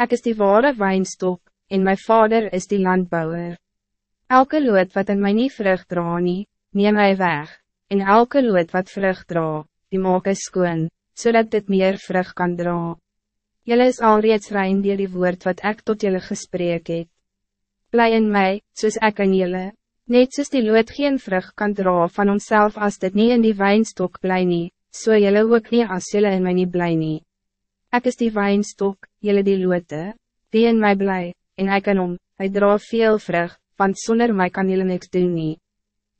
Ik is die ware wijnstok, en mijn vader is die landbouwer. Elke lood wat in my nie vrucht dra nie, neem hy weg, en elke lood wat vrucht dra, die maak hy skoon, zodat dit meer vrucht kan dra. Jelle is alreeds rein dier die woord wat ik tot jullie gesprek het. Bly in mij, soos ek in jylle, net soos die lood geen vrucht kan dra van onszelf als dit niet in die wijnstok bly nie, so jylle ook nie as jylle in my nie bly nie. Ek is die wijnstok, jylle die loote, die in mij bly, en ek in hom, hy dra veel vrucht, want zonder mij kan jylle niks doen nie.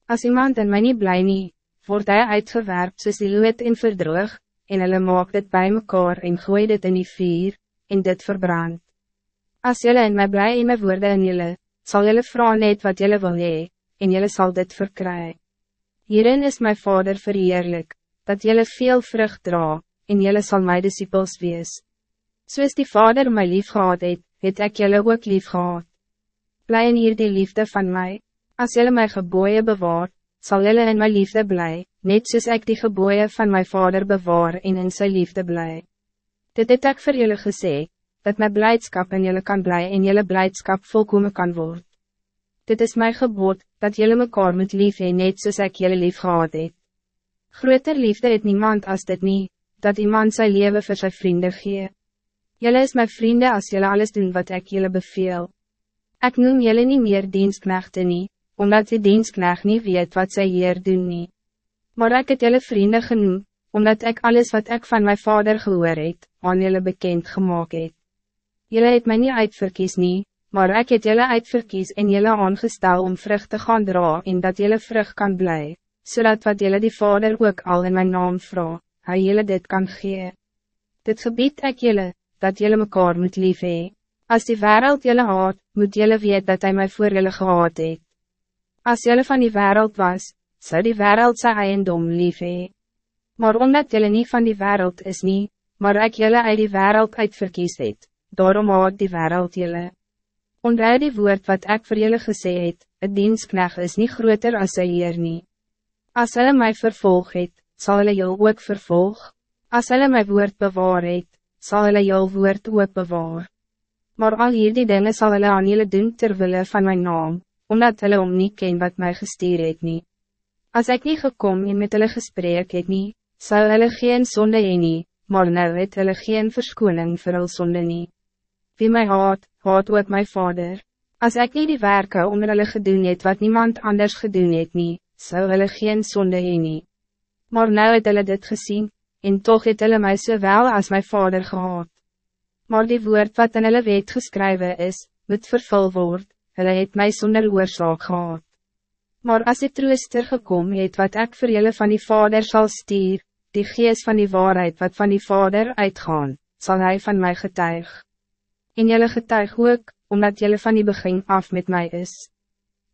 As iemand in my nie bly nie, word hy uitgewerp soos die lood en verdroog, en hulle maak dit bij mekaar en gooi dit in die vuur, en dit verbrand. As jylle in my bly en my woorde in jylle, sal jylle vraag net wat jylle wil hee, en jylle sal dit verkry. Hierin is my vader verheerlijk, dat jylle veel vrucht dra, en jylle sal my disciples wees. Soos die vader my lief gehad het, het ek jylle ook lief gehad. Bly in hier die liefde van mij. Als jylle my geboeien bewaar, zal jylle in my liefde bly, net soos ek die geboeien van mijn vader bewaar en in sy liefde bly. Dit het ek vir jylle gesê, dat my blijdschap in jylle kan bly en jylle blijdschap volkomen kan worden. Dit is mijn gebod, dat jylle mekaar moet lief hee net soos ek jylle lief gehad het. Groter liefde het niemand als dit niet, dat iemand zijn leven voor zijn vrienden gee. Jylle is mijn vrienden als jylle alles doen wat ik jylle beveel. Ik noem jylle niet meer dienstknechten nie, omdat die dienstknecht niet weet wat zij hier doen nie. Maar ik het jylle vrienden genoem, omdat ik alles wat ik van mijn vader gehoor het, aan jylle bekend gemaakt het. Jylle het my nie uitverkies nie, maar ik het jylle uitverkies en jylle aangestel om vrucht te gaan dra en dat jylle vrucht kan blij, zodat wat jylle die vader ook al in mijn naam vraag, hy jylle dit kan gee. Dit gebied ek jylle, dat jylle mekaar moet lief hee. As die wereld jylle haat, moet jylle weet dat hij mij voor jylle gehaat het. As jylle van die wereld was, zou die wereld sy eiendom lief hee. Maar omdat jylle niet van die wereld is nie, maar ek jylle uit die wereld uitverkies het, daarom haat die wereld jylle. Onthou die woord wat ik voor jullie gesê het, het dienstknecht is niet groter als sy hier nie. As hulle my vervolg het, sal hulle jou ook vervolg. As hulle my woord bewaar het, sal hulle jou woord ook bewaar. Maar al hierdie dinge sal hulle aan julle doen terwille van mijn naam, omdat hulle om nie ken wat mij gestuur het nie. As ek nie gekom en met hulle gesprek het nie, sal hulle geen sonde heen nie, maar nou het hulle geen verskoning vir hulle sonde nie. Wie mij haat, haat ook mijn vader. Als ik niet die werken onder hulle gedoen het wat niemand anders gedoen het nie, sou hulle geen sonde heen nie. Maar nou het hulle dit gezien, en toch het hulle my sowel as my vader gehad. Maar die woord wat in hulle wet geskrywe is, moet vervul word, hulle het my sonder oorzaak gehad. Maar as die trooster gekom het wat ik voor julle van die vader zal stier, die geest van die waarheid wat van die vader uitgaan, zal hij van mij getuig. En julle getuig ook, omdat julle van die begin af met mij is.